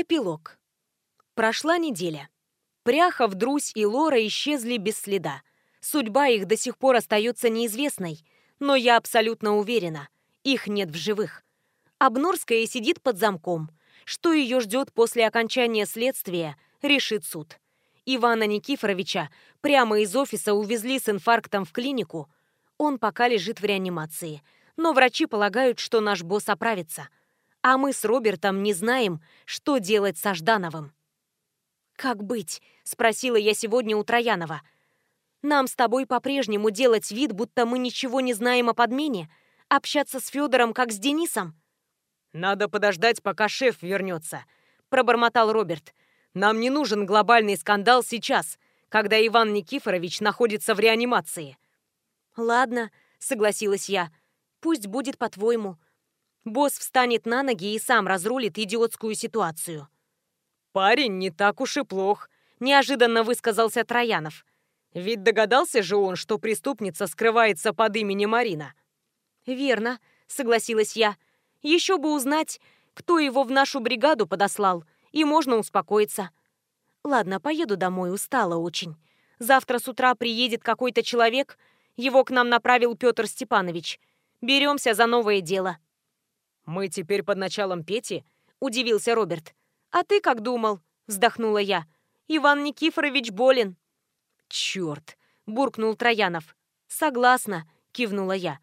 Эпилог. Прошла неделя. Пряхов, Друсь и Лора исчезли без следа. Судьба их до сих пор остается неизвестной, но я абсолютно уверена, их нет в живых. Обнорская сидит под замком. Что ее ждет после окончания следствия, решит суд. Ивана Никифоровича прямо из офиса увезли с инфарктом в клинику. Он пока лежит в реанимации. Но врачи полагают, что наш босс оправится. А мы с Робертом не знаем, что делать со Ждановым. «Как быть?» – спросила я сегодня у Троянова. «Нам с тобой по-прежнему делать вид, будто мы ничего не знаем о подмене? Общаться с Федором, как с Денисом?» «Надо подождать, пока шеф вернется», – пробормотал Роберт. «Нам не нужен глобальный скандал сейчас, когда Иван Никифорович находится в реанимации». «Ладно», — согласилась я. «Пусть будет по-твоему. Босс встанет на ноги и сам разрулит идиотскую ситуацию». «Парень не так уж и плох», — неожиданно высказался Троянов. «Ведь догадался же он, что преступница скрывается под именем Марина». «Верно», — согласилась я. «Еще бы узнать, кто его в нашу бригаду подослал, и можно успокоиться». «Ладно, поеду домой, устала очень. Завтра с утра приедет какой-то человек, его к нам направил Петр Степанович. Беремся за новое дело». «Мы теперь под началом Пети?» – удивился Роберт. «А ты как думал?» – вздохнула я. «Иван Никифорович болен». «Черт!» – буркнул Троянов. «Согласна», – кивнула я.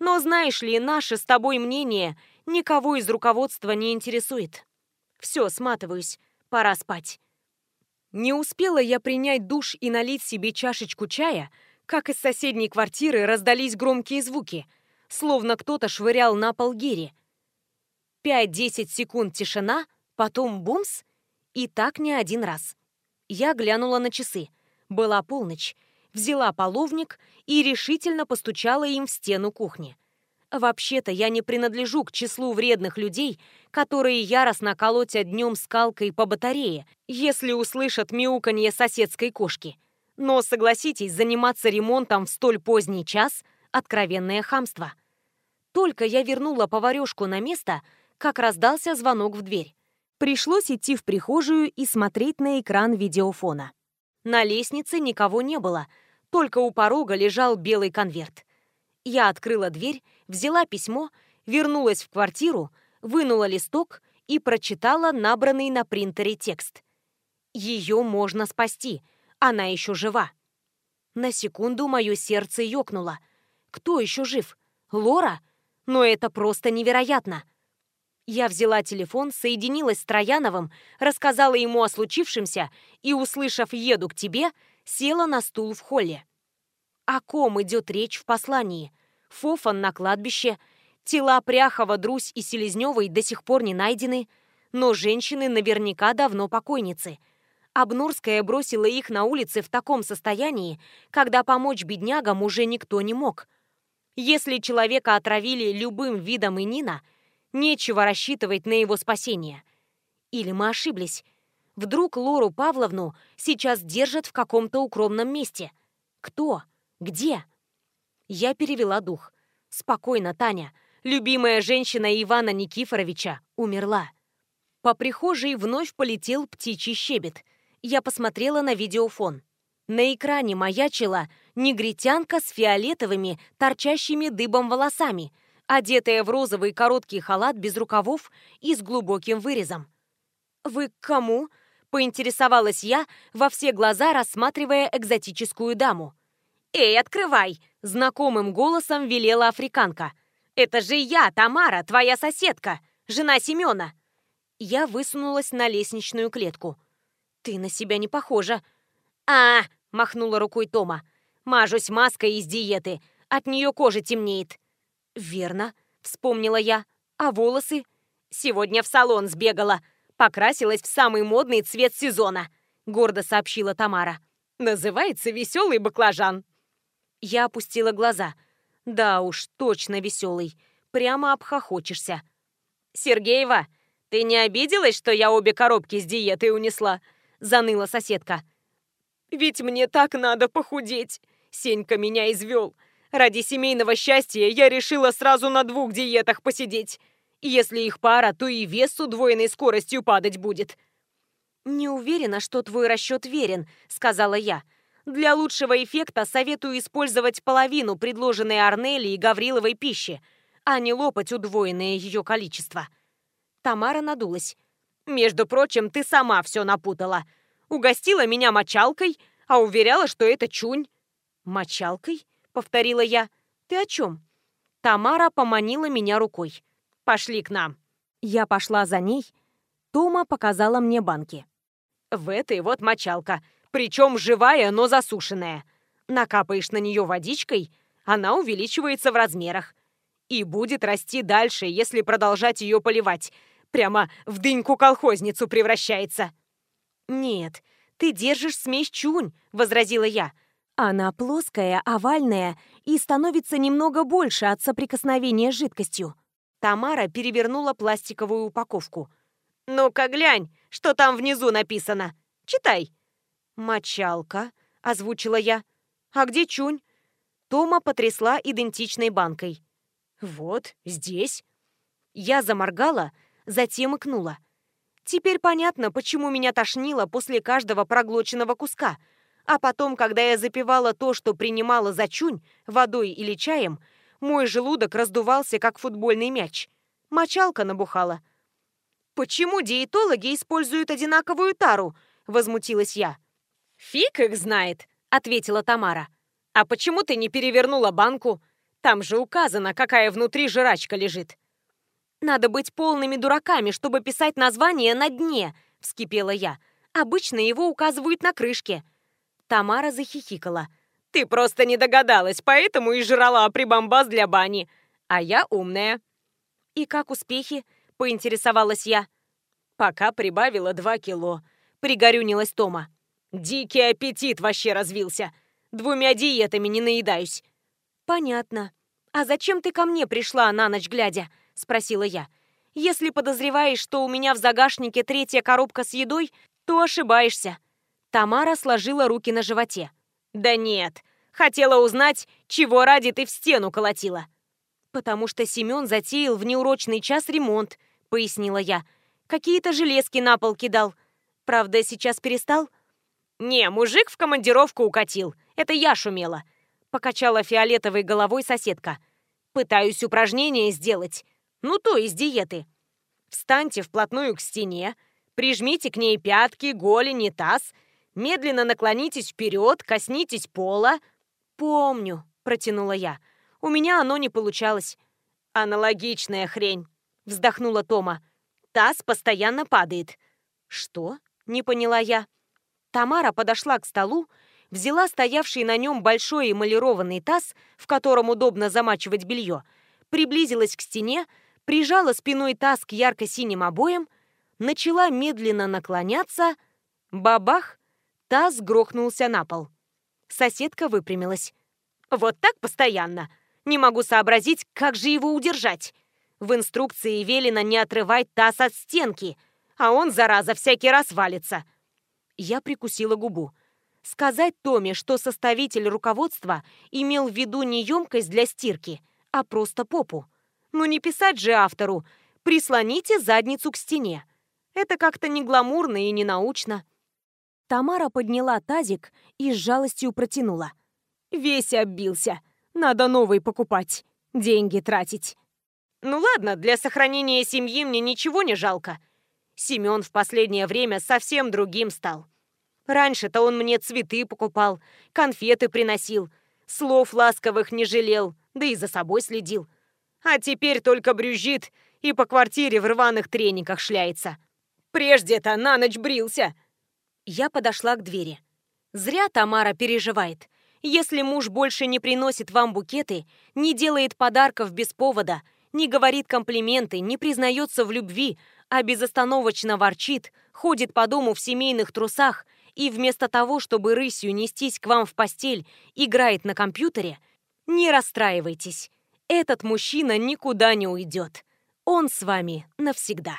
«Но знаешь ли, наше с тобой мнение никого из руководства не интересует. Все, сматываюсь, пора спать». Не успела я принять душ и налить себе чашечку чая, как из соседней квартиры раздались громкие звуки, словно кто-то швырял на пол гири. Пять-десять секунд тишина, потом бумс, и так не один раз. Я глянула на часы. Была полночь. Взяла половник и решительно постучала им в стену кухни. Вообще-то я не принадлежу к числу вредных людей, которые яростно колотят днем скалкой по батарее, если услышат мяуканье соседской кошки. Но, согласитесь, заниматься ремонтом в столь поздний час – откровенное хамство. Только я вернула поварешку на место – как раздался звонок в дверь. Пришлось идти в прихожую и смотреть на экран видеофона. На лестнице никого не было, только у порога лежал белый конверт. Я открыла дверь, взяла письмо, вернулась в квартиру, вынула листок и прочитала набранный на принтере текст. Ее можно спасти, она еще жива. На секунду мое сердце ёкнуло. Кто еще жив? Лора? Но это просто невероятно. Я взяла телефон, соединилась с Трояновым, рассказала ему о случившемся и, услышав «еду к тебе», села на стул в холле. О ком идет речь в послании? Фофан на кладбище, тела Пряхова, Друсь и Селезневой до сих пор не найдены, но женщины наверняка давно покойницы. Обнурская бросила их на улице в таком состоянии, когда помочь беднягам уже никто не мог. Если человека отравили любым видом инина – Нечего рассчитывать на его спасение. Или мы ошиблись. Вдруг Лору Павловну сейчас держат в каком-то укромном месте. Кто? Где? Я перевела дух. Спокойно, Таня. Любимая женщина Ивана Никифоровича умерла. По прихожей вновь полетел птичий щебет. Я посмотрела на видеофон. На экране маячила негритянка с фиолетовыми, торчащими дыбом волосами – одетая в розовый короткий халат без рукавов и с глубоким вырезом. «Вы к кому?» – поинтересовалась я, во все глаза рассматривая экзотическую даму. «Эй, открывай!» – знакомым голосом велела африканка. «Это же я, Тамара, твоя соседка, жена Семена!» Я высунулась на лестничную клетку. «Ты на себя не похожа». «А!» – махнула рукой Тома. «Мажусь маской из диеты, от нее кожа темнеет. «Верно», — вспомнила я. «А волосы?» «Сегодня в салон сбегала. Покрасилась в самый модный цвет сезона», — гордо сообщила Тамара. «Называется «Веселый баклажан». Я опустила глаза. «Да уж, точно веселый. Прямо обхохочешься». «Сергеева, ты не обиделась, что я обе коробки с диетой унесла?» — заныла соседка. «Ведь мне так надо похудеть!» Сенька меня извел. Ради семейного счастья я решила сразу на двух диетах посидеть. Если их пара, то и вес с удвоенной скоростью падать будет. «Не уверена, что твой расчет верен», — сказала я. «Для лучшего эффекта советую использовать половину предложенной Арнели и Гавриловой пищи, а не лопать удвоенное ее количество». Тамара надулась. «Между прочим, ты сама все напутала. Угостила меня мочалкой, а уверяла, что это чунь». «Мочалкой?» — повторила я. «Ты о чем?» Тамара поманила меня рукой. «Пошли к нам». Я пошла за ней. Тома показала мне банки. В этой вот мочалка, причем живая, но засушенная. Накапаешь на нее водичкой, она увеличивается в размерах. И будет расти дальше, если продолжать ее поливать. Прямо в дыньку-колхозницу превращается. «Нет, ты держишь смесь чунь», — возразила я. Она плоская, овальная и становится немного больше от соприкосновения с жидкостью. Тамара перевернула пластиковую упаковку. «Ну-ка глянь, что там внизу написано. Читай». «Мочалка», — озвучила я. «А где чунь?» Тома потрясла идентичной банкой. «Вот, здесь». Я заморгала, затем икнула. Теперь понятно, почему меня тошнило после каждого проглоченного куска. А потом, когда я запивала то, что принимала за чунь, водой или чаем, мой желудок раздувался, как футбольный мяч. Мочалка набухала. «Почему диетологи используют одинаковую тару?» – возмутилась я. «Фиг их знает», – ответила Тамара. «А почему ты не перевернула банку? Там же указано, какая внутри жрачка лежит». «Надо быть полными дураками, чтобы писать название на дне», — вскипела я. «Обычно его указывают на крышке». Тамара захихикала. «Ты просто не догадалась, поэтому и жрала прибамбас для бани. А я умная». «И как успехи?» — поинтересовалась я. «Пока прибавила два кило», — пригорюнилась Тома. «Дикий аппетит вообще развился. Двумя диетами не наедаюсь». «Понятно. А зачем ты ко мне пришла на ночь глядя?» — спросила я. «Если подозреваешь, что у меня в загашнике третья коробка с едой, то ошибаешься». Тамара сложила руки на животе. «Да нет, хотела узнать, чего ради ты в стену колотила». «Потому что Семен затеял в неурочный час ремонт», — пояснила я. «Какие-то железки на пол кидал. Правда, сейчас перестал?» «Не, мужик в командировку укатил. Это я шумела», — покачала фиолетовой головой соседка. «Пытаюсь упражнения сделать. Ну, то есть диеты. Встаньте вплотную к стене, прижмите к ней пятки, голени, таз, медленно наклонитесь вперед, коснитесь пола. «Помню», — протянула я. «У меня оно не получалось». «Аналогичная хрень», — вздохнула Тома. «Таз постоянно падает». «Что?» — не поняла я. Тамара подошла к столу, взяла стоявший на нем большой эмалированный таз, в котором удобно замачивать белье, приблизилась к стене, прижала спиной таз к ярко-синим обоям, начала медленно наклоняться. Бабах! Таз грохнулся на пол. Соседка выпрямилась. «Вот так постоянно. Не могу сообразить, как же его удержать. В инструкции велено не отрывать таз от стенки, а он, зараза, всякий раз валится». Я прикусила губу. Сказать Томе, что составитель руководства имел в виду не емкость для стирки, а просто попу. Ну не писать же автору «прислоните задницу к стене». Это как-то не гламурно и не научно. Тамара подняла тазик и с жалостью протянула. «Весь оббился. Надо новый покупать. Деньги тратить». «Ну ладно, для сохранения семьи мне ничего не жалко. Семен в последнее время совсем другим стал. Раньше-то он мне цветы покупал, конфеты приносил, слов ласковых не жалел, да и за собой следил а теперь только брюзжит и по квартире в рваных трениках шляется. Прежде-то на ночь брился. Я подошла к двери. Зря Тамара переживает. Если муж больше не приносит вам букеты, не делает подарков без повода, не говорит комплименты, не признается в любви, а безостановочно ворчит, ходит по дому в семейных трусах и вместо того, чтобы рысью нестись к вам в постель, играет на компьютере, не расстраивайтесь. Этот мужчина никуда не уйдет. Он с вами навсегда.